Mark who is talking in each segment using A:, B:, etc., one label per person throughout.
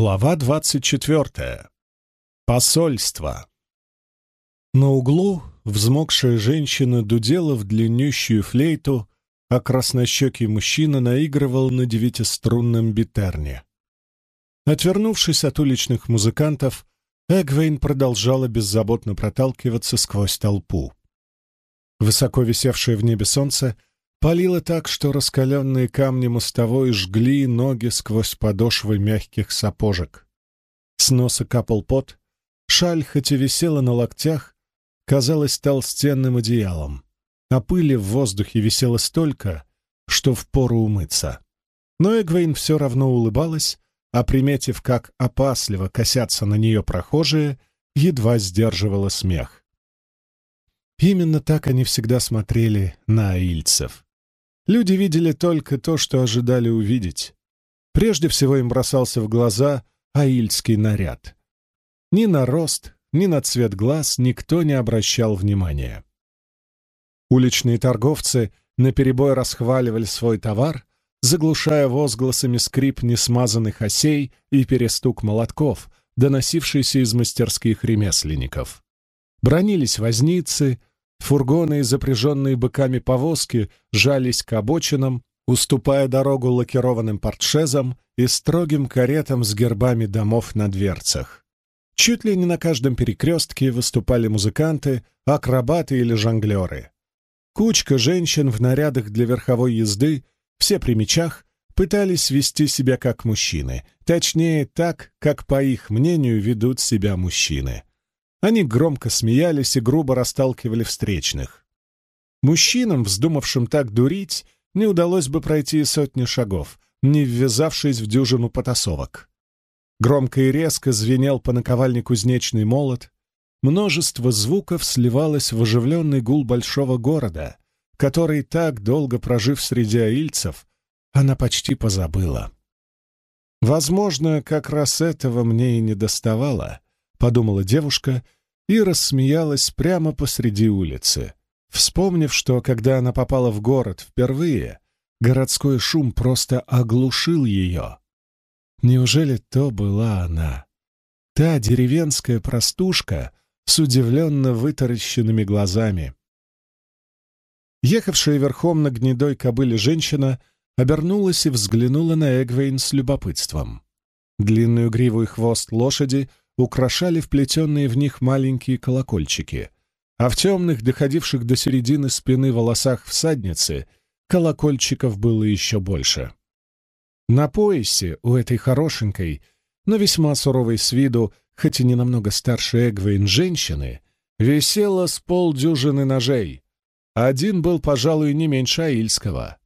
A: Глава двадцать четвертая. Посольство. На углу взмокшая женщина дудела в длиннющую флейту, а краснощекий мужчина наигрывал на девятиструнном битерне. Отвернувшись от уличных музыкантов, Эгвейн продолжала беззаботно проталкиваться сквозь толпу. Высоко висевшее в небе солнце Палило так, что раскаленные камни мостовой жгли ноги сквозь подошвы мягких сапожек. С носа капал пот, шаль, хоть и висела на локтях, казалась толстенным одеялом, а пыли в воздухе висело столько, что впору умыться. Но Эгвейн все равно улыбалась, а, приметив, как опасливо косятся на нее прохожие, едва сдерживала смех. Именно так они всегда смотрели на аильцев. Люди видели только то, что ожидали увидеть. Прежде всего им бросался в глаза аильский наряд. Ни на рост, ни на цвет глаз никто не обращал внимания. Уличные торговцы наперебой расхваливали свой товар, заглушая возгласами скрип несмазанных осей и перестук молотков, доносившийся из мастерских ремесленников. Бронились возницы, Фургоны и запряженные быками повозки жались к обочинам, уступая дорогу лакированным портшезам и строгим каретам с гербами домов на дверцах. Чуть ли не на каждом перекрестке выступали музыканты, акробаты или жонглеры. Кучка женщин в нарядах для верховой езды, все при мечах, пытались вести себя как мужчины, точнее, так, как, по их мнению, ведут себя мужчины. Они громко смеялись и грубо расталкивали встречных. Мужчинам, вздумавшим так дурить, не удалось бы пройти сотни шагов, не ввязавшись в дюжину потасовок. Громко и резко звенел по наковальне кузнечный молот. Множество звуков сливалось в оживленный гул большого города, который, так долго прожив среди аильцев, она почти позабыла. Возможно, как раз этого мне и не доставало —— подумала девушка и рассмеялась прямо посреди улицы, вспомнив, что, когда она попала в город впервые, городской шум просто оглушил ее. Неужели то была она? Та деревенская простушка с удивленно вытаращенными глазами. Ехавшая верхом на гнедой кобыле женщина обернулась и взглянула на Эгвейн с любопытством. Длинную гриву и хвост лошади украшали вплетенные в них маленькие колокольчики, а в темных, доходивших до середины спины волосах всадницы, колокольчиков было еще больше. На поясе у этой хорошенькой, но весьма суровой с виду, хоть и не намного старше Эгвейн женщины, висело с полдюжины ножей. Один был, пожалуй, не меньше Аильского.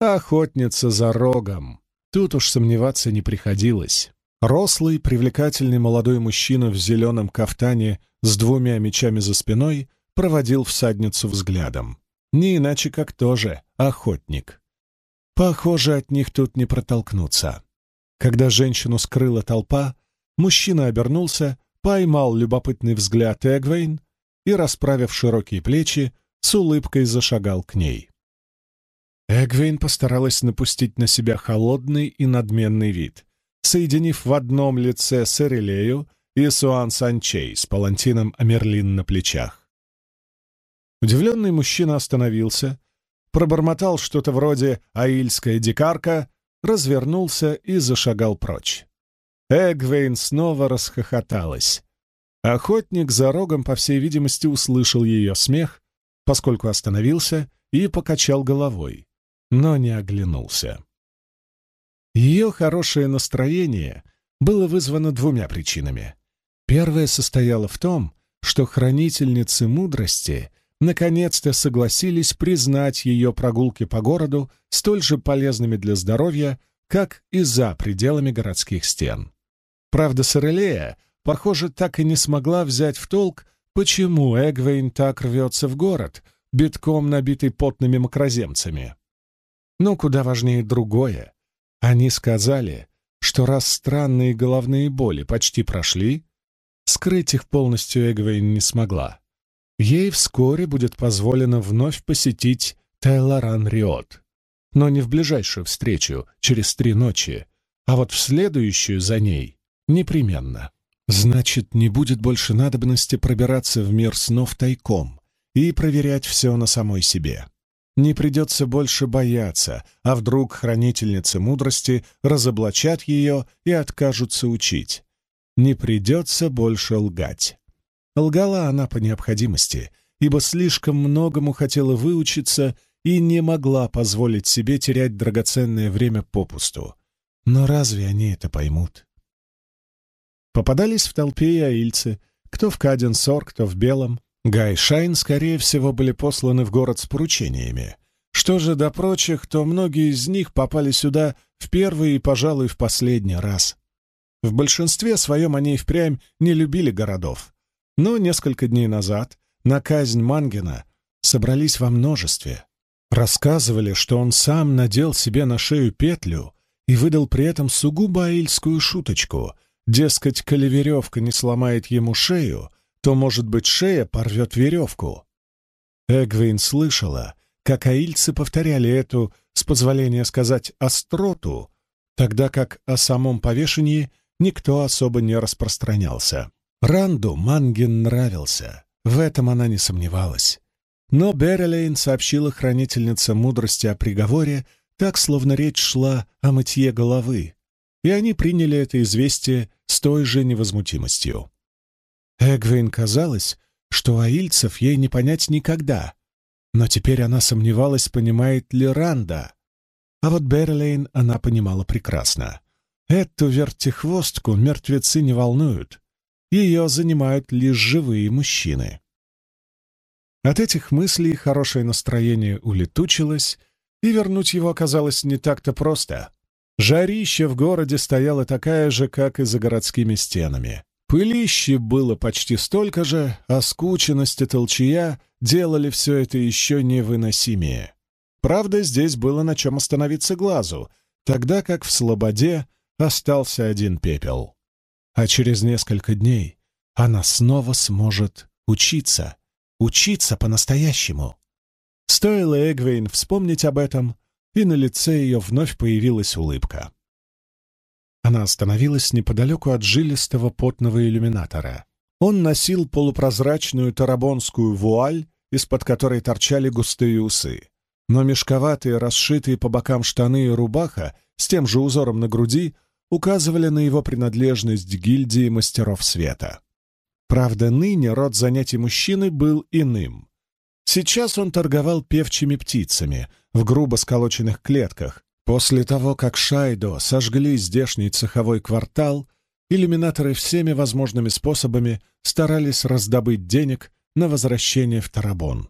A: Охотница за рогом. Тут уж сомневаться не приходилось. Рослый, привлекательный молодой мужчина в зеленом кафтане с двумя мечами за спиной проводил всадницу взглядом. Не иначе как тоже охотник. Похоже, от них тут не протолкнуться. Когда женщину скрыла толпа, мужчина обернулся, поймал любопытный взгляд Эгвейн и, расправив широкие плечи, с улыбкой зашагал к ней. Эгвейн постаралась напустить на себя холодный и надменный вид — соединив в одном лице Сэрилею и Суан Санчей с палантином Амерлин на плечах. Удивленный мужчина остановился, пробормотал что-то вроде «аильская дикарка», развернулся и зашагал прочь. Эгвейн снова расхохоталась. Охотник за рогом, по всей видимости, услышал ее смех, поскольку остановился и покачал головой, но не оглянулся. Ее хорошее настроение было вызвано двумя причинами. Первая состояла в том, что хранительницы мудрости наконец-то согласились признать ее прогулки по городу столь же полезными для здоровья, как и за пределами городских стен. Правда, Сорелея, похоже, так и не смогла взять в толк, почему Эгвейн так рвется в город, битком набитый потными макроземцами. Но куда важнее другое. Они сказали, что раз странные головные боли почти прошли, скрыть их полностью Эгвейн не смогла. Ей вскоре будет позволено вновь посетить Тейлоран Риот, но не в ближайшую встречу, через три ночи, а вот в следующую за ней — непременно. Значит, не будет больше надобности пробираться в мир снов тайком и проверять все на самой себе. Не придется больше бояться, а вдруг хранительницы мудрости разоблачат ее и откажутся учить. Не придется больше лгать. Лгала она по необходимости, ибо слишком многому хотела выучиться и не могла позволить себе терять драгоценное время попусту. Но разве они это поймут? Попадались в толпе и аильцы, кто в Каденсор, кто в Белом. Гай Шайн, скорее всего, были посланы в город с поручениями. Что же до прочих, то многие из них попали сюда в первый и, пожалуй, в последний раз. В большинстве своем они и впрямь не любили городов. Но несколько дней назад на казнь Мангена собрались во множестве. Рассказывали, что он сам надел себе на шею петлю и выдал при этом сугубо аильскую шуточку — Дескать, коли веревка не сломает ему шею, то, может быть, шея порвет веревку. Эгвейн слышала, как аильцы повторяли эту, с позволения сказать, остроту, тогда как о самом повешении никто особо не распространялся. Ранду Манген нравился, в этом она не сомневалась. Но Берелейн сообщила хранительнице мудрости о приговоре, так, словно речь шла о мытье головы, и они приняли это известие с той же невозмутимостью. Эгвейн казалось, что аильцев ей не понять никогда, но теперь она сомневалась, понимает ли Ранда. А вот Берлейн она понимала прекрасно. Эту вертихвостку мертвецы не волнуют. Ее занимают лишь живые мужчины. От этих мыслей хорошее настроение улетучилось, и вернуть его оказалось не так-то просто. Жарища в городе стояла такая же, как и за городскими стенами. Пылище было почти столько же, а скученность и толчья делали все это еще невыносимее. Правда, здесь было на чем остановиться глазу, тогда как в Слободе остался один пепел. А через несколько дней она снова сможет учиться, учиться по-настоящему. Стоило Эгвейн вспомнить об этом, и на лице ее вновь появилась улыбка. Она остановилась неподалеку от жилистого потного иллюминатора. Он носил полупрозрачную тарабонскую вуаль, из-под которой торчали густые усы. Но мешковатые, расшитые по бокам штаны и рубаха с тем же узором на груди указывали на его принадлежность к гильдии мастеров света. Правда, ныне род занятий мужчины был иным. Сейчас он торговал певчими птицами в грубо сколоченных клетках. После того, как Шайдо сожгли здешний цеховой квартал, иллюминаторы всеми возможными способами старались раздобыть денег на возвращение в Тарабон.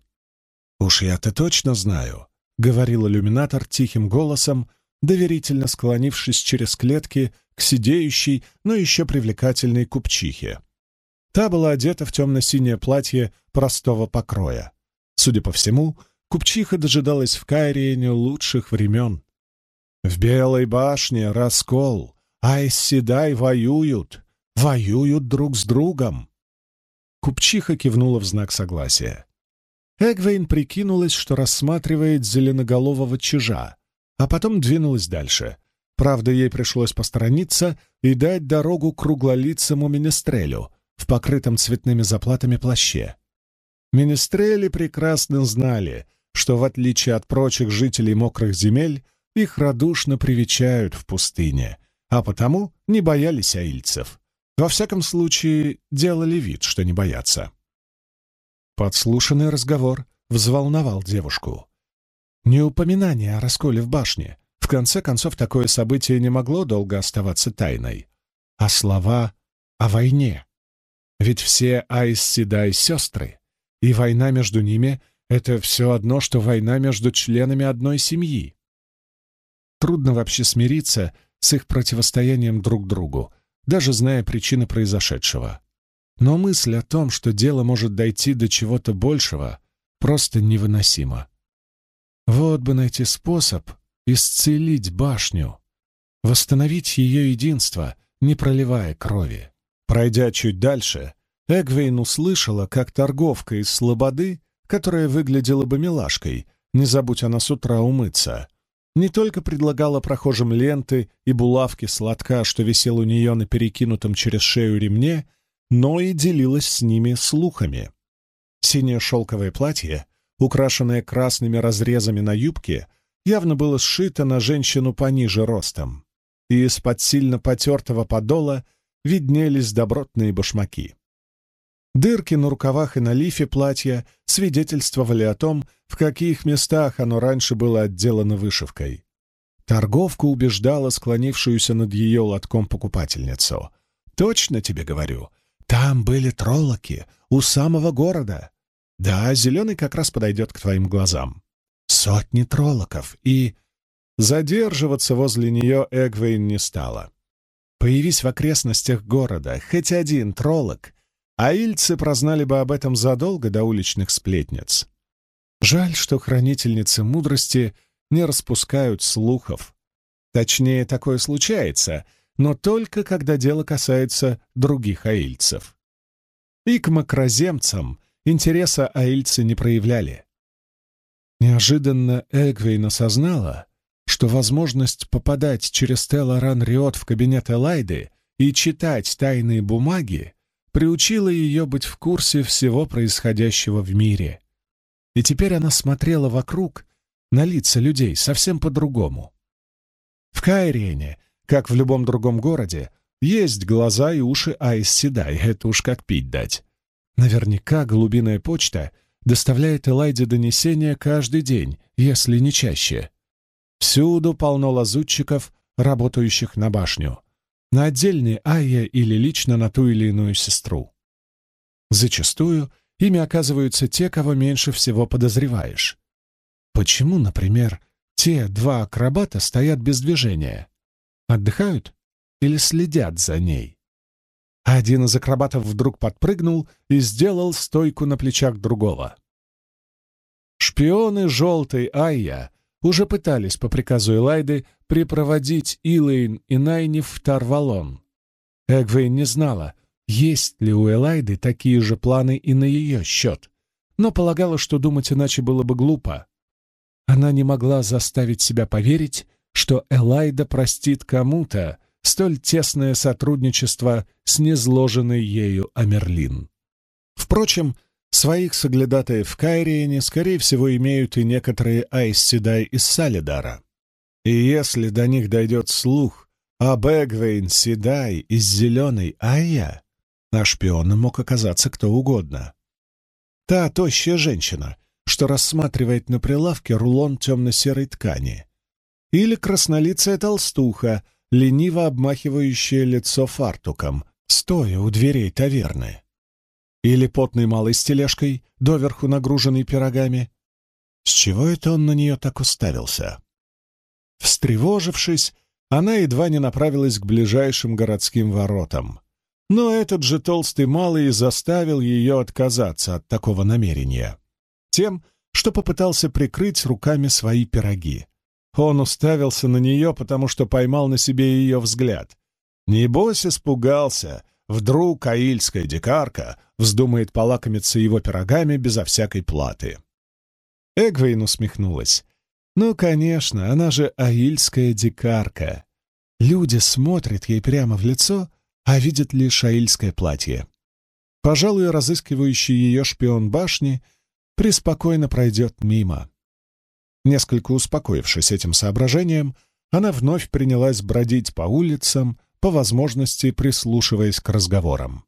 A: «Уж я-то точно знаю», — говорил иллюминатор тихим голосом, доверительно склонившись через клетки к сидеющей, но еще привлекательной купчихе. Та была одета в темно-синее платье простого покроя. Судя по всему, купчиха дожидалась в Кайриене лучших времен. В Белой башне раскол, Айсседай воюют, воюют друг с другом. Купчиха кивнула в знак согласия. Эгвейн прикинулась, что рассматривает зеленоголового чижа, а потом двинулась дальше. Правда, ей пришлось посторониться и дать дорогу круглолицому министрелю в покрытом цветными заплатами плаще. Министрели прекрасно знали, что, в отличие от прочих жителей мокрых земель, их радушно привечают в пустыне, а потому не боялись аильцев. Во всяком случае, делали вид, что не боятся. Подслушанный разговор взволновал девушку. Не упоминание о расколе в башне. В конце концов, такое событие не могло долго оставаться тайной. А слова о войне. Ведь все Айсседай сестры и война между ними — это все одно, что война между членами одной семьи. Трудно вообще смириться с их противостоянием друг другу, даже зная причины произошедшего. Но мысль о том, что дело может дойти до чего-то большего, просто невыносима. Вот бы найти способ исцелить башню, восстановить ее единство, не проливая крови. Пройдя чуть дальше, Эгвейн услышала, как торговка из Слободы, которая выглядела бы милашкой, не забудь она с утра умыться, не только предлагала прохожим ленты и булавки сладка, что висел у нее на перекинутом через шею ремне, но и делилась с ними слухами. Синее шелковое платье, украшенное красными разрезами на юбке, явно было сшито на женщину пониже ростом, и из-под сильно потертого подола виднелись добротные башмаки. Дырки на рукавах и на лифе платья свидетельствовали о том, в каких местах оно раньше было отделано вышивкой. Торговка убеждала склонившуюся над ее лотком покупательницу. «Точно тебе говорю, там были троллоки у самого города. Да, зеленый как раз подойдет к твоим глазам. Сотни троллоков, и...» Задерживаться возле нее Эгвейн не стала. Появись в окрестностях города хоть один троллок, а ильцы прознали бы об этом задолго до уличных сплетниц. Жаль, что хранительницы мудрости не распускают слухов. Точнее, такое случается, но только когда дело касается других аильцев. И к макроземцам интереса аильцы не проявляли. Неожиданно Эгвейн осознала, что возможность попадать через Телоран Риот в кабинет Элайды и читать тайные бумаги приучила ее быть в курсе всего происходящего в мире и теперь она смотрела вокруг на лица людей совсем по-другому. В Кайрене, как в любом другом городе, есть глаза и уши Айс Седай, это уж как пить дать. Наверняка голубиная почта доставляет Элайде донесения каждый день, если не чаще. Всюду полно лазутчиков, работающих на башню, на отдельные Айя или лично на ту или иную сестру. Зачастую ими оказываются те, кого меньше всего подозреваешь. Почему, например, те два акробата стоят без движения? Отдыхают или следят за ней? Один из акробатов вдруг подпрыгнул и сделал стойку на плечах другого. Шпионы желтой Айя уже пытались по приказу Элайды припроводить Илэйн и Найниф в Тарвалон. Эгвейн не знала, есть ли у Элайды такие же планы и на ее счет, но полагала, что думать иначе было бы глупо. Она не могла заставить себя поверить, что Элайда простит кому-то столь тесное сотрудничество с незложенной ею Амерлин. Впрочем, своих соглядатаев в Кайриене, скорее всего, имеют и некоторые Айсседай из Салидара. И если до них дойдет слух об Эгвейн Седай из Зеленой Айя, а шпионом мог оказаться кто угодно. Та тощая женщина, что рассматривает на прилавке рулон темно-серой ткани. Или краснолицая толстуха, лениво обмахивающая лицо фартуком, стоя у дверей таверны. Или потный малый с тележкой, доверху нагруженный пирогами. С чего это он на нее так уставился? Встревожившись, она едва не направилась к ближайшим городским воротам. Но этот же толстый малый заставил ее отказаться от такого намерения. Тем, что попытался прикрыть руками свои пироги. Он уставился на нее, потому что поймал на себе ее взгляд. Небось испугался, вдруг аильская дикарка вздумает полакомиться его пирогами безо всякой платы. Эгвейн усмехнулась. «Ну, конечно, она же аильская дикарка. Люди смотрят ей прямо в лицо — а видит лишь аильское платье. Пожалуй, разыскивающий ее шпион башни преспокойно пройдет мимо. Несколько успокоившись этим соображением, она вновь принялась бродить по улицам, по возможности прислушиваясь к разговорам.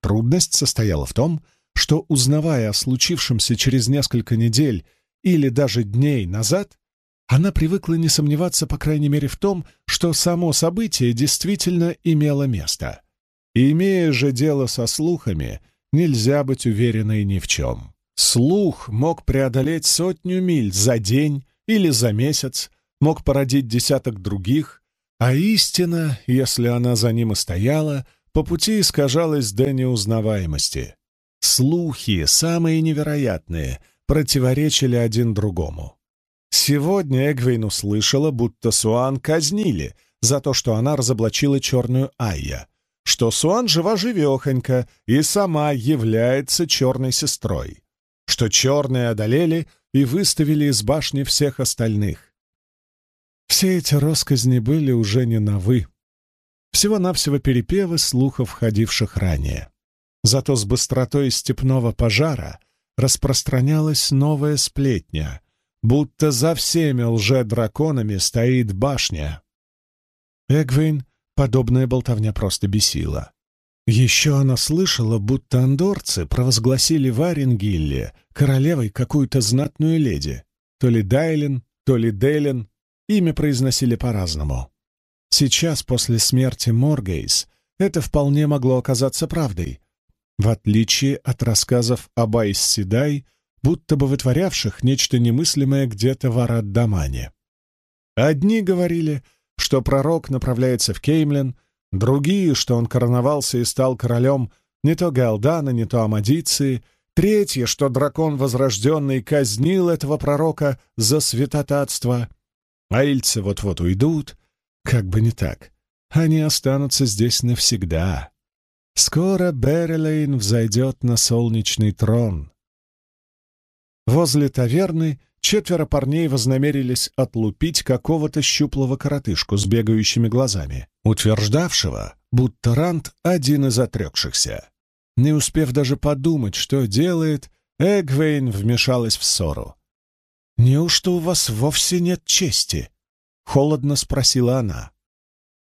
A: Трудность состояла в том, что, узнавая о случившемся через несколько недель или даже дней назад, она привыкла не сомневаться, по крайней мере, в том, что само событие действительно имело место. И имея же дело со слухами, нельзя быть уверенной ни в чем. Слух мог преодолеть сотню миль за день или за месяц, мог породить десяток других, а истина, если она за ним и стояла, по пути искажалась до неузнаваемости. Слухи, самые невероятные, противоречили один другому. Сегодня Эгвейн услышала, будто Суан казнили за то, что она разоблачила черную Айя, что Суан жива-живехонька и сама является черной сестрой, что черные одолели и выставили из башни всех остальных. Все эти росказни были уже не новы. Всего-навсего перепевы слухов, ходивших ранее. Зато с быстротой степного пожара распространялась новая сплетня, будто за всеми лже-драконами стоит башня. Эгвейн подобная болтовня просто бесила. Еще она слышала, будто андорцы провозгласили Варенгилле королевой какую-то знатную леди. То ли Дайлен, то ли Дейлен, имя произносили по-разному. Сейчас, после смерти Моргейс, это вполне могло оказаться правдой, в отличие от рассказов об Айс Седай, будто бы вытворявших нечто немыслимое где-то в Арад-Дамане. Одни говорили, что пророк направляется в Кеймлен, другие, что он короновался и стал королем не то Галдана, не то Амадиции, третье, что дракон возрожденный казнил этого пророка за святотатство. Аильцы вот-вот уйдут, как бы не так. Они останутся здесь навсегда. Скоро Беррилейн взойдет на солнечный трон. Возле таверны четверо парней вознамерились отлупить какого-то щуплого коротышку с бегающими глазами, утверждавшего, будто Рант один из отрекшихся. Не успев даже подумать, что делает, Эгвейн вмешалась в ссору. «Неужто у вас вовсе нет чести?» — холодно спросила она.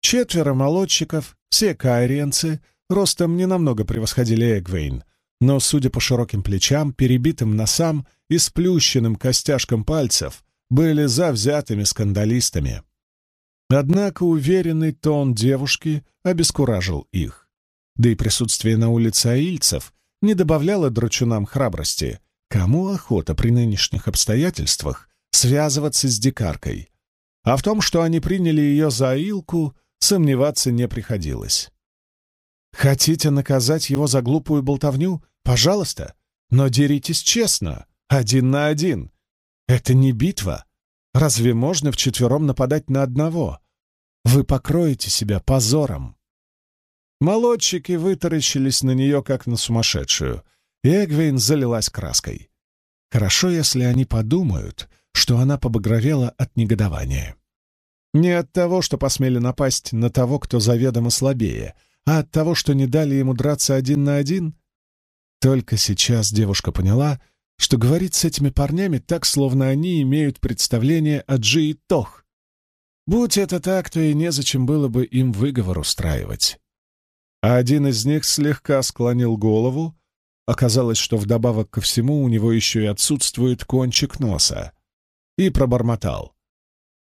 A: Четверо молодчиков, все кайриенцы — ростом ненамного превосходили Эгвейн, но, судя по широким плечам, перебитым носам и сплющенным костяшкам пальцев, были завзятыми скандалистами. Однако уверенный тон девушки обескуражил их. Да и присутствие на улице аильцев не добавляло драчунам храбрости. Кому охота при нынешних обстоятельствах связываться с дикаркой? А в том, что они приняли ее за аилку, сомневаться не приходилось. Хотите наказать его за глупую болтовню? Пожалуйста, но деритесь честно, один на один. Это не битва. Разве можно вчетвером нападать на одного? Вы покроете себя позором. Молодчики вытаращились на нее, как на сумасшедшую, и Эгвейн залилась краской. Хорошо, если они подумают, что она побагровела от негодования. Не от того, что посмели напасть на того, кто заведомо слабее, а от того, что не дали ему драться один на один? Только сейчас девушка поняла, что говорит с этими парнями так, словно они имеют представление о Джи и Тох. Будь это так, то и незачем было бы им выговор устраивать. А один из них слегка склонил голову. Оказалось, что вдобавок ко всему у него еще и отсутствует кончик носа. И пробормотал.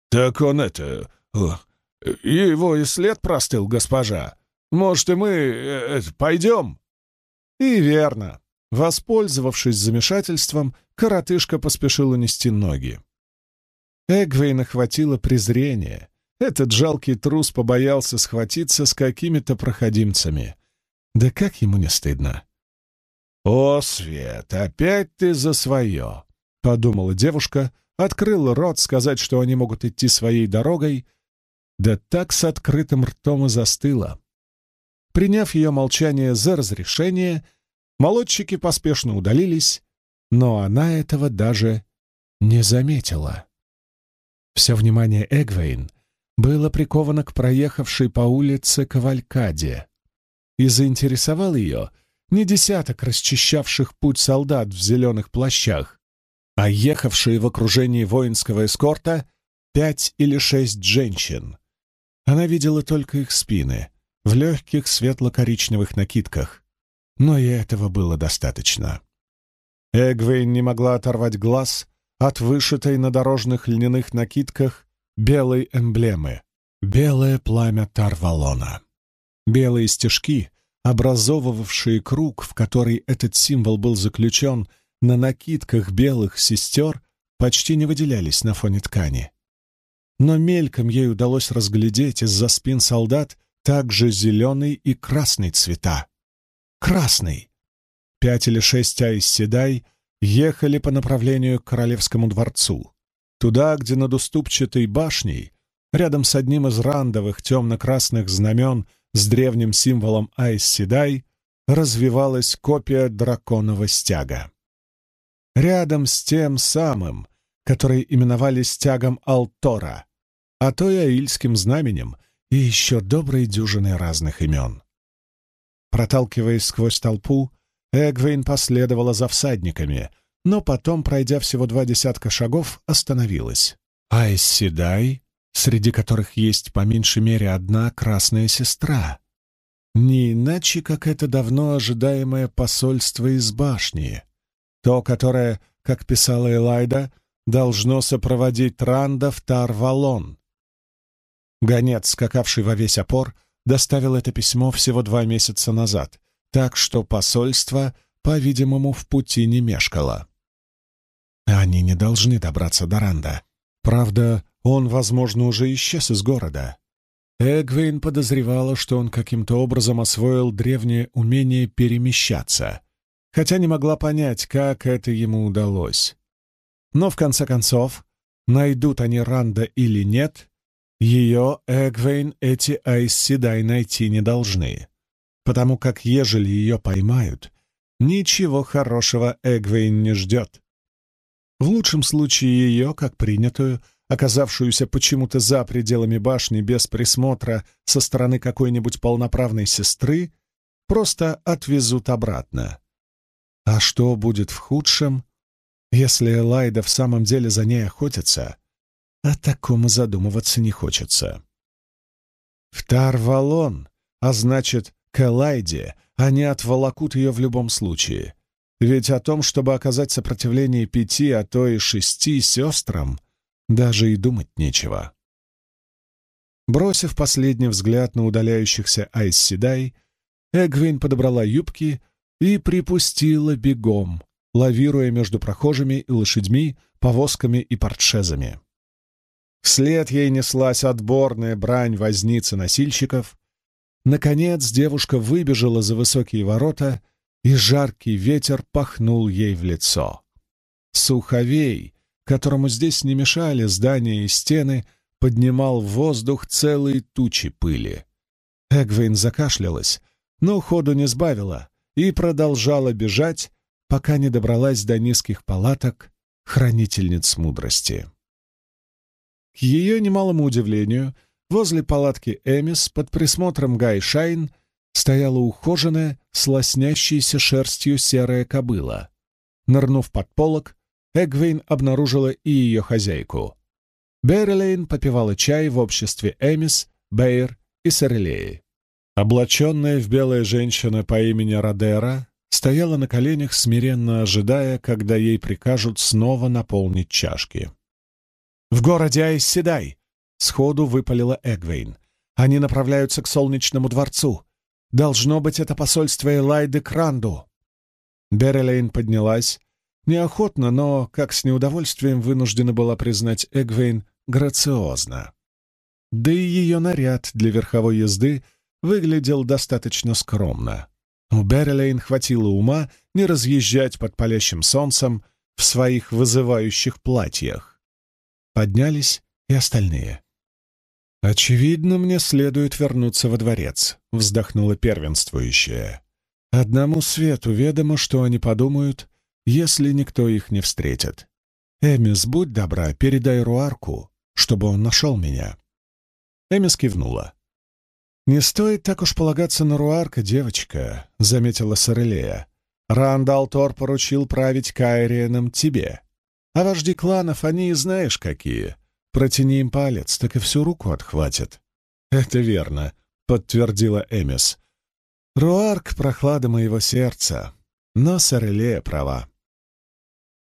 A: «Так он это... Его и след простыл, госпожа. Может, и мы э, пойдем?» И верно. Воспользовавшись замешательством, коротышка поспешил унести ноги. Эгвейна хватило презрения. Этот жалкий трус побоялся схватиться с какими-то проходимцами. Да как ему не стыдно? «О, Свет, опять ты за свое!» — подумала девушка, открыла рот сказать, что они могут идти своей дорогой, да так с открытым ртом и застыла. Приняв ее молчание за разрешение, молодчики поспешно удалились, но она этого даже не заметила. Все внимание Эгвейн было приковано к проехавшей по улице кавалькаде, и заинтересовал ее не десяток расчищавших путь солдат в зеленых плащах, а ехавшие в окружении воинского эскорта пять или шесть женщин. Она видела только их спины, в легких светло-коричневых накидках, но и этого было достаточно. Эгвейн не могла оторвать глаз от вышитой на дорожных льняных накидках белой эмблемы — белое пламя Тарвалона. Белые стежки, образовывавшие круг, в который этот символ был заключен, на накидках белых сестер почти не выделялись на фоне ткани. Но мельком ей удалось разглядеть из-за спин солдат также зеленый и красный цвета. Красный! Пять или шесть айс седай ехали по направлению к Королевскому дворцу, туда, где над уступчатой башней, рядом с одним из рандовых темно-красных знамен с древним символом айс седай, развивалась копия драконового стяга. Рядом с тем самым, который именовали стягом Алтора, а то и аильским знаменем, и еще доброй дюжиной разных имен. Проталкиваясь сквозь толпу, Эгвейн последовала за всадниками, но потом, пройдя всего два десятка шагов, остановилась. Айс среди которых есть по меньшей мере одна красная сестра. Не иначе, как это давно ожидаемое посольство из башни. То, которое, как писала Элайда, должно сопроводить Ранда в Тарвалон. Гонец, скакавший во весь опор, доставил это письмо всего два месяца назад, так что посольство, по-видимому, в пути не мешкало. Они не должны добраться до Ранда. Правда, он, возможно, уже исчез из города. Эгвейн подозревала, что он каким-то образом освоил древнее умение перемещаться, хотя не могла понять, как это ему удалось. Но, в конце концов, найдут они Ранда или нет, ее, Эгвейн, эти Айсседай найти не должны потому как, ежели ее поймают, ничего хорошего Эгвейн не ждет. В лучшем случае ее, как принятую, оказавшуюся почему-то за пределами башни без присмотра со стороны какой-нибудь полноправной сестры, просто отвезут обратно. А что будет в худшем, если Элайда в самом деле за ней охотится? О таком и задумываться не хочется. В Тарвалон, а значит, к они отволокут ее в любом случае. Ведь о том, чтобы оказать сопротивление пяти, а то и шести сестрам, даже и думать нечего. Бросив последний взгляд на удаляющихся Айс Седай, Эгвин подобрала юбки и припустила бегом, лавируя между прохожими и лошадьми, повозками и портшезами. Вслед ей неслась отборная брань возницы-носильщиков, Наконец девушка выбежала за высокие ворота, и жаркий ветер пахнул ей в лицо. Суховей, которому здесь не мешали здания и стены, поднимал в воздух целые тучи пыли. Эгвейн закашлялась, но ходу не сбавила и продолжала бежать, пока не добралась до низких палаток хранительниц мудрости. К ее немалому удивлению, Возле палатки Эмис под присмотром Гай Шайн стояла ухоженная, слоснящейся шерстью серая кобыла. Нырнув под полок, Эгвейн обнаружила и ее хозяйку. Беррилейн попивала чай в обществе Эмис, Бейр и Сорелеи. Облаченная в белая женщина по имени Родера стояла на коленях, смиренно ожидая, когда ей прикажут снова наполнить чашки. «В городе Айсседай!» Сходу выпалила Эгвейн. «Они направляются к Солнечному дворцу. Должно быть, это посольство Элайды Кранду». Берелейн поднялась. Неохотно, но, как с неудовольствием вынуждена была признать Эгвейн, грациозно. Да и ее наряд для верховой езды выглядел достаточно скромно. У Берелейн хватило ума не разъезжать под палящим солнцем в своих вызывающих платьях. Поднялись и остальные. «Очевидно, мне следует вернуться во дворец», — вздохнула первенствующая. «Одному свету ведомо, что они подумают, если никто их не встретит. Эмис, будь добра, передай Руарку, чтобы он нашел меня». Эмис кивнула. «Не стоит так уж полагаться на Руарка, девочка», — заметила Сорелея. «Рандал Тор поручил править Кайриеном тебе. А вожди кланов, они знаешь какие. Протяни им палец, так и всю руку отхватят. Это верно, подтвердила Эмис. Руарк — прохлада моего сердца, но Сорелея права.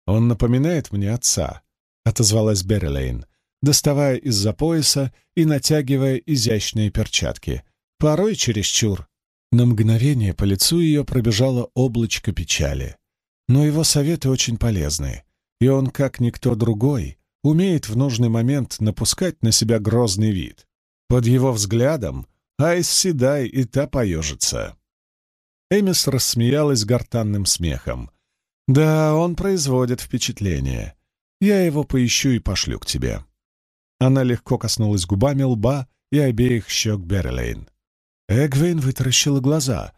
A: Он напоминает мне отца, отозвалась Беррилейн, доставая из-за пояса и натягивая изящные перчатки. Порой чересчур. На мгновение по лицу ее пробежало облачко печали. Но его советы очень полезны, и он, как никто другой, умеет в нужный момент напускать на себя грозный вид. Под его взглядом Айс Седай и та поежится. Эмис рассмеялась гортанным смехом. «Да, он производит впечатление. Я его поищу и пошлю к тебе». Она легко коснулась губами лба и обеих щек Берлейн. Эгвейн вытаращила глаза.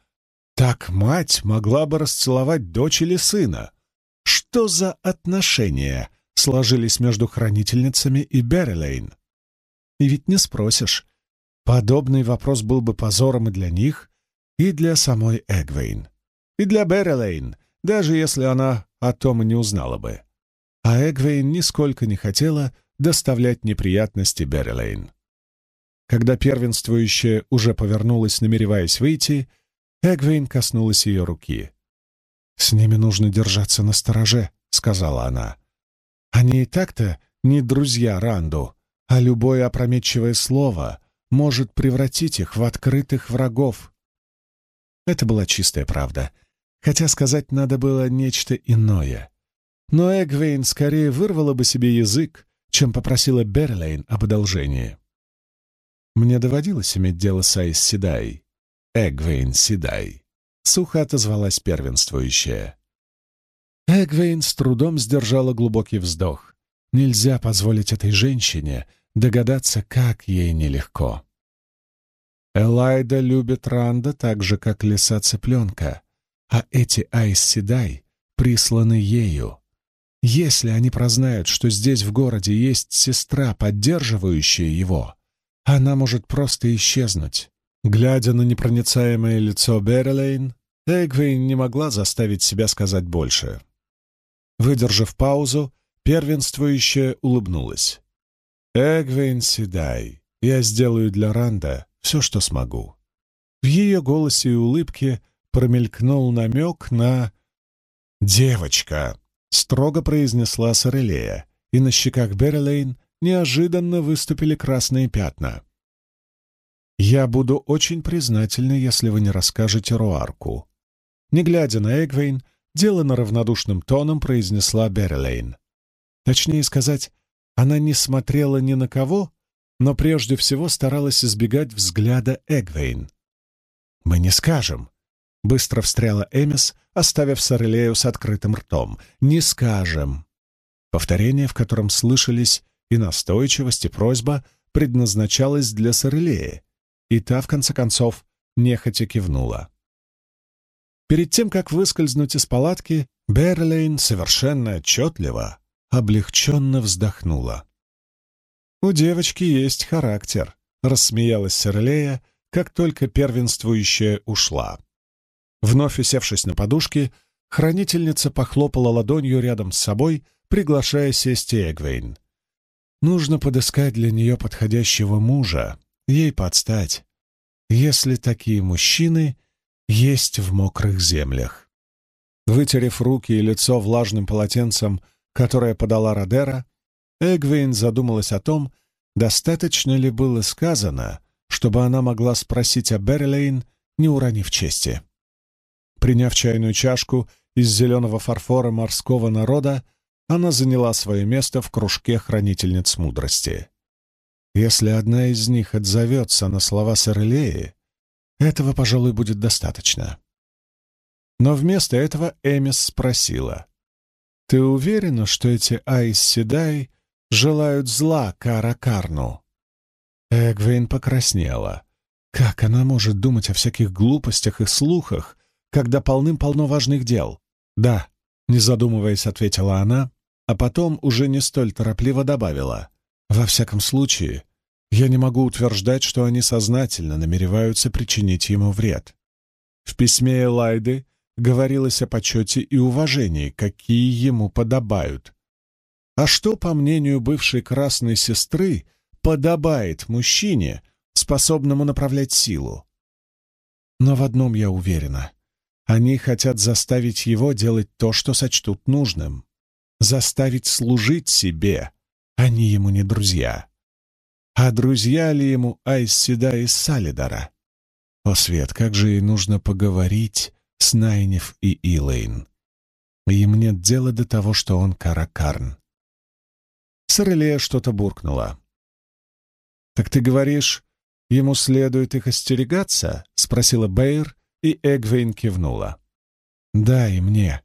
A: Так мать могла бы расцеловать дочь или сына. Что за отношения сложились между хранительницами и Беррилейн. И ведь не спросишь. Подобный вопрос был бы позором и для них, и для самой Эгвейн, и для Беррилейн, даже если она о том и не узнала бы. А Эгвейн нисколько не хотела доставлять неприятности Беррилейн. Когда первенствующая уже повернулась, намереваясь выйти, Эгвейн коснулась ее руки. «С ними нужно держаться на стороже», — сказала она. «Они и так-то не друзья Ранду, а любое опрометчивое слово может превратить их в открытых врагов». Это была чистая правда, хотя сказать надо было нечто иное. Но Эгвейн скорее вырвала бы себе язык, чем попросила Берлейн об одолжении. Мне доводилось иметь дело с Айс Седай, Эгвейн Седай. Сухо отозвалась первенствующая. Эгвейн с трудом сдержала глубокий вздох. Нельзя позволить этой женщине догадаться, как ей нелегко. Элайда любит Ранда так же, как лиса цыпленка, а эти Айс Седай присланы ею. Если они прознают, что здесь в городе есть сестра, поддерживающая его, она может просто исчезнуть. Глядя на непроницаемое лицо Беррилейн, Эгвейн не могла заставить себя сказать больше. Выдержав паузу, первенствующая улыбнулась. «Эгвейн Седай, я сделаю для Ранда все, что смогу». В ее голосе и улыбке промелькнул намек на «девочка», строго произнесла Сорелея, и на щеках Беррилейн неожиданно выступили красные пятна. «Я буду очень признательна, если вы не расскажете Руарку». Не глядя на Эгвейн, делано равнодушным тоном произнесла Беррилейн. Точнее сказать, она не смотрела ни на кого, но прежде всего старалась избегать взгляда Эгвейн. «Мы не скажем», — быстро встряла Эмис, оставив Сорелею с открытым ртом. «Не скажем». Повторение, в котором слышались и настойчивость, и просьба, предназначалось для Сорелеи, и та, в конце концов, нехотя кивнула. Перед тем, как выскользнуть из палатки, Берлейн совершенно отчетливо, облегченно вздохнула. «У девочки есть характер», — рассмеялась Серлея, как только первенствующая ушла. Вновь усевшись на подушке, хранительница похлопала ладонью рядом с собой, приглашая сесть Эгвейн. Нужно подыскать для нее подходящего мужа, ей подстать, если такие мужчины есть в мокрых землях. Вытерев руки и лицо влажным полотенцем, которое подала Родера, Эгвейн задумалась о том, достаточно ли было сказано, чтобы она могла спросить о Берлейн, не уронив чести. Приняв чайную чашку из зеленого фарфора морского народа, она заняла свое место в кружке хранительниц мудрости. Если одна из них отзовется на слова Сорелеи, этого, пожалуй, будет достаточно. Но вместо этого Эмис спросила, «Ты уверена, что эти Айс Седай желают зла Каракарну?» Эгвейн покраснела. Как она может думать о всяких глупостях и слухах, когда полным-полно важных дел. Да, не задумываясь, ответила она, а потом уже не столь торопливо добавила. Во всяком случае, я не могу утверждать, что они сознательно намереваются причинить ему вред. В письме Элайды говорилось о почете и уважении, какие ему подобают. А что, по мнению бывшей красной сестры, подобает мужчине, способному направлять силу? Но в одном я уверена. Они хотят заставить его делать то, что сочтут нужным. Заставить служить себе. Они ему не друзья. А друзья ли ему Айсседа и Салидара? О, Свет, как же ей нужно поговорить с Найнев и Илэйн. Им нет дела до того, что он Каракарн. Сорелея что-то буркнула. «Так ты говоришь, ему следует их остерегаться?» — спросила Бэйр, и Эгвейн кивнула. «Да, и мне.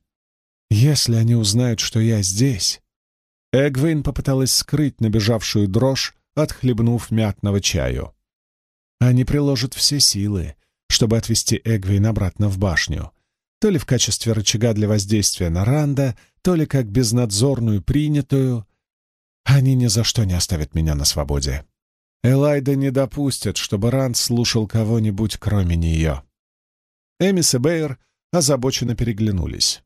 A: Если они узнают, что я здесь...» Эгвейн попыталась скрыть набежавшую дрожь, отхлебнув мятного чаю. Они приложат все силы, чтобы отвести Эгвейн обратно в башню, то ли в качестве рычага для воздействия на Ранда, то ли как безнадзорную принятую. Они ни за что не оставят меня на свободе. Элайда не допустит, чтобы Ранд слушал кого-нибудь, кроме нее. Эмис и Бейер озабоченно переглянулись.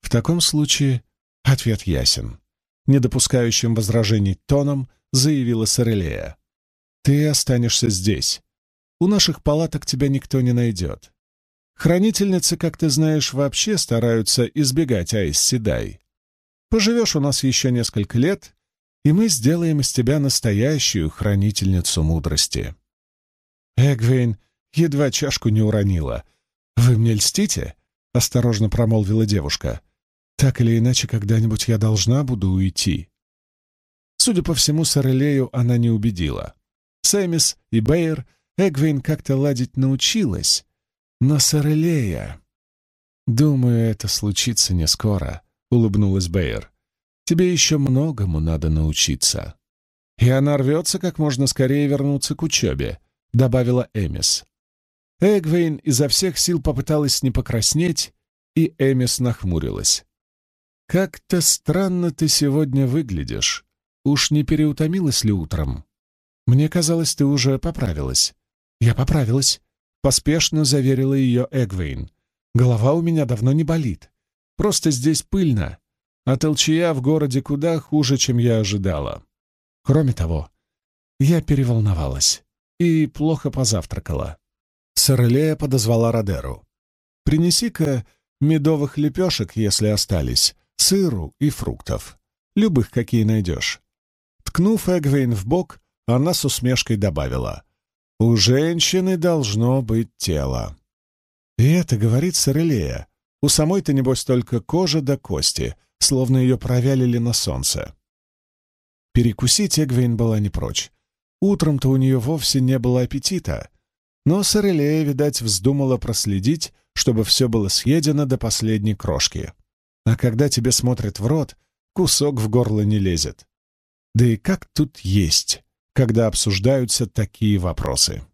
A: В таком случае ответ ясен. Не допускающим возражений тоном заявила Сорелея. «Ты останешься здесь. У наших палаток тебя никто не найдет. Хранительницы, как ты знаешь, вообще стараются избегать Айс Седай. Поживешь у нас еще несколько лет, и мы сделаем из тебя настоящую хранительницу мудрости». Эгвейн едва чашку не уронила. «Вы мне льстите?» — осторожно промолвила девушка. «Так или иначе, когда-нибудь я должна буду уйти». Судя по всему, Сорелею она не убедила. Сэмис и Бейер Эгвейн как-то ладить научилась, но Сорелея... «Думаю, это случится не скоро», — улыбнулась Бейер. Тебе еще многому надо научиться. И она рвется как можно скорее вернуться к учебе», — добавила Эмис. Эгвейн изо всех сил попыталась не покраснеть, и Эмис нахмурилась. «Как-то странно ты сегодня выглядишь. Уж не переутомилась ли утром? Мне казалось, ты уже поправилась». «Я поправилась», — поспешно заверила ее Эгвейн. «Голова у меня давно не болит. Просто здесь пыльно, а толчья в городе куда хуже, чем я ожидала. Кроме того, я переволновалась и плохо позавтракала. Сорелея подозвала Родеру. «Принеси-ка медовых лепешек, если остались, сыру и фруктов. Любых, какие найдешь». Ткнув Эгвейн в бок, она с усмешкой добавила. «У женщины должно быть тело». И это говорит Сорелея. У самой-то, небось, только кожа до кости, словно ее провялили на солнце. Перекусить Эгвейн была не прочь. Утром-то у нее вовсе не было аппетита, но Сорелея, видать, вздумала проследить, чтобы все было съедено до последней крошки. А когда тебе смотрят в рот, кусок в горло не лезет. Да и как тут есть, когда обсуждаются такие вопросы?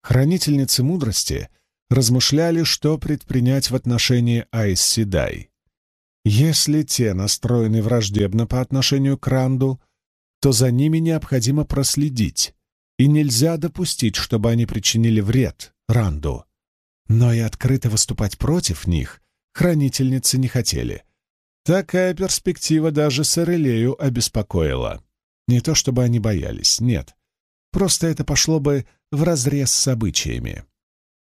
A: Хранительницы мудрости размышляли, что предпринять в отношении Айс Седай. Если те настроены враждебно по отношению к Ранду, то за ними необходимо проследить, и нельзя допустить, чтобы они причинили вред Ранду. Но и открыто выступать против них хранительницы не хотели. Такая перспектива даже Сорелею обеспокоила. Не то чтобы они боялись, нет. Просто это пошло бы вразрез с обычаями.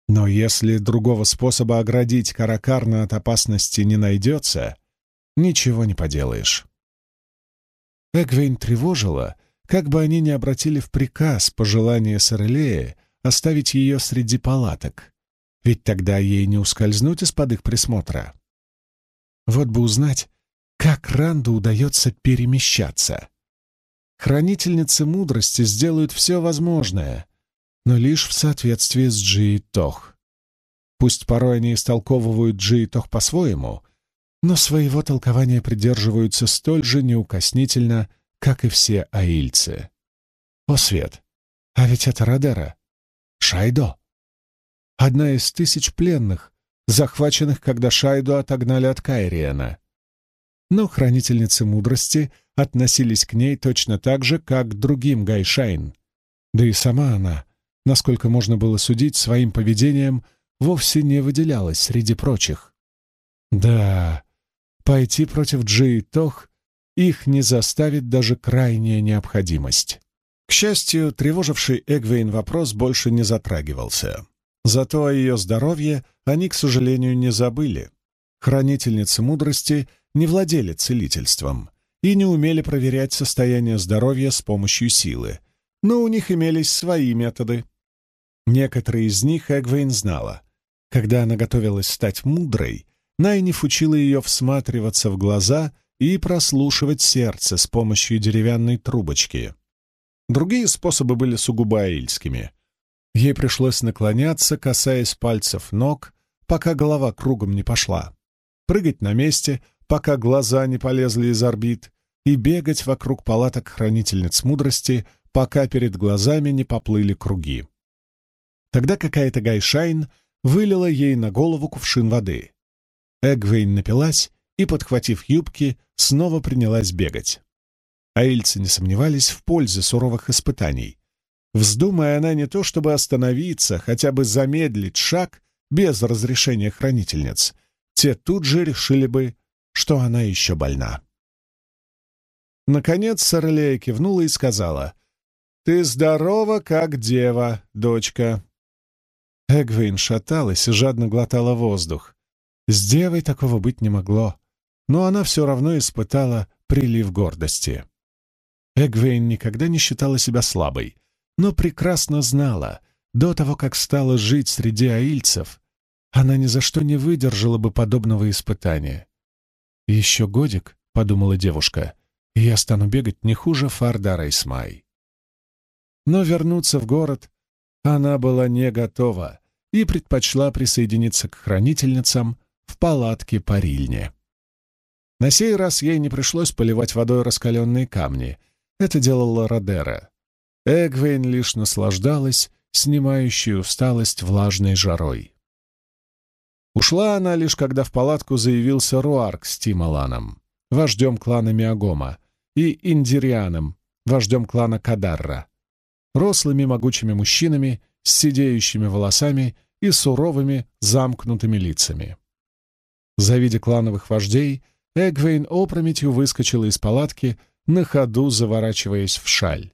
A: Но если другого способа оградить Каракарна от опасности не найдется, ничего не поделаешь. Эгвейн тревожила, как бы они ни обратили в приказ пожелание Сорелея оставить ее среди палаток, ведь тогда ей не ускользнуть из-под их присмотра. Вот бы узнать, как Ранду удается перемещаться. Хранительницы мудрости сделают все возможное, но лишь в соответствии с Джи Тох. Пусть порой они истолковывают Джи Тох по-своему, но своего толкования придерживаются столь же неукоснительно, как и все аильцы. О, Свет! А ведь это Радера. Шайдо. Одна из тысяч пленных, захваченных, когда Шайдо отогнали от Кайриена. Но хранительницы мудрости относились к ней точно так же, как к другим Гайшайн. Да и сама она, насколько можно было судить своим поведением, вовсе не выделялась среди прочих. Да, Пойти против Джи Тох их не заставит даже крайняя необходимость. К счастью, тревоживший Эгвейн вопрос больше не затрагивался. Зато о ее здоровье они, к сожалению, не забыли. Хранительницы мудрости не владели целительством и не умели проверять состояние здоровья с помощью силы, но у них имелись свои методы. Некоторые из них Эгвейн знала. Когда она готовилась стать мудрой, Найниф учила ее всматриваться в глаза и прослушивать сердце с помощью деревянной трубочки. Другие способы были сугубо аильскими. Ей пришлось наклоняться, касаясь пальцев ног, пока голова кругом не пошла, прыгать на месте, пока глаза не полезли из орбит, и бегать вокруг палаток хранительниц мудрости, пока перед глазами не поплыли круги. Тогда какая-то гайшайн вылила ей на голову кувшин воды. Эгвейн напилась и, подхватив юбки, снова принялась бегать. аильцы не сомневались в пользе суровых испытаний. Вздумая она не то чтобы остановиться, хотя бы замедлить шаг без разрешения хранительниц, те тут же решили бы, что она еще больна. Наконец Сарлея кивнула и сказала, «Ты здорова, как дева, дочка». Эгвейн шаталась и жадно глотала воздух. С девой такого быть не могло, но она все равно испытала прилив гордости. Эгвейн никогда не считала себя слабой, но прекрасно знала, до того, как стала жить среди аильцев, она ни за что не выдержала бы подобного испытания. «Еще годик», — подумала девушка, — «и я стану бегать не хуже Фардара Исмай». Но вернуться в город она была не готова и предпочла присоединиться к хранительницам в палатке парильне. На сей раз ей не пришлось поливать водой раскаленные камни. Это делала Родера. Эгвейн лишь наслаждалась снимающей усталость влажной жарой. Ушла она лишь когда в палатку заявился Руарк с Тималаном, вождем клана Миагома, и Индирианом, вождем клана Кадарра, рослыми могучими мужчинами с сидеющими волосами и суровыми замкнутыми лицами. Завидя клановых вождей, Эгвейн опрометью выскочила из палатки, на ходу заворачиваясь в шаль.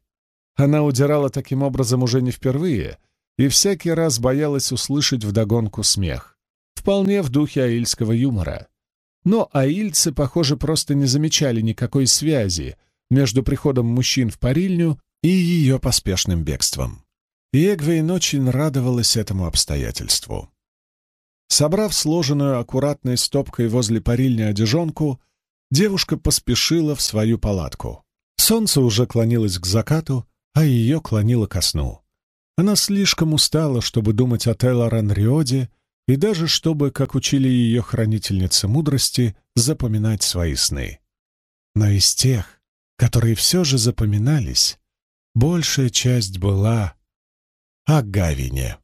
A: Она удирала таким образом уже не впервые и всякий раз боялась услышать вдогонку смех. Вполне в духе аильского юмора. Но аильцы, похоже, просто не замечали никакой связи между приходом мужчин в парильню и ее поспешным бегством. И Эгвейн очень радовалась этому обстоятельству. Собрав сложенную аккуратной стопкой возле парильни одежонку, девушка поспешила в свою палатку. Солнце уже клонилось к закату, а ее клонило ко сну. Она слишком устала, чтобы думать о Телоран Риоде и даже чтобы, как учили ее хранительницы мудрости, запоминать свои сны. Но из тех, которые все же запоминались, большая часть была о Гавине.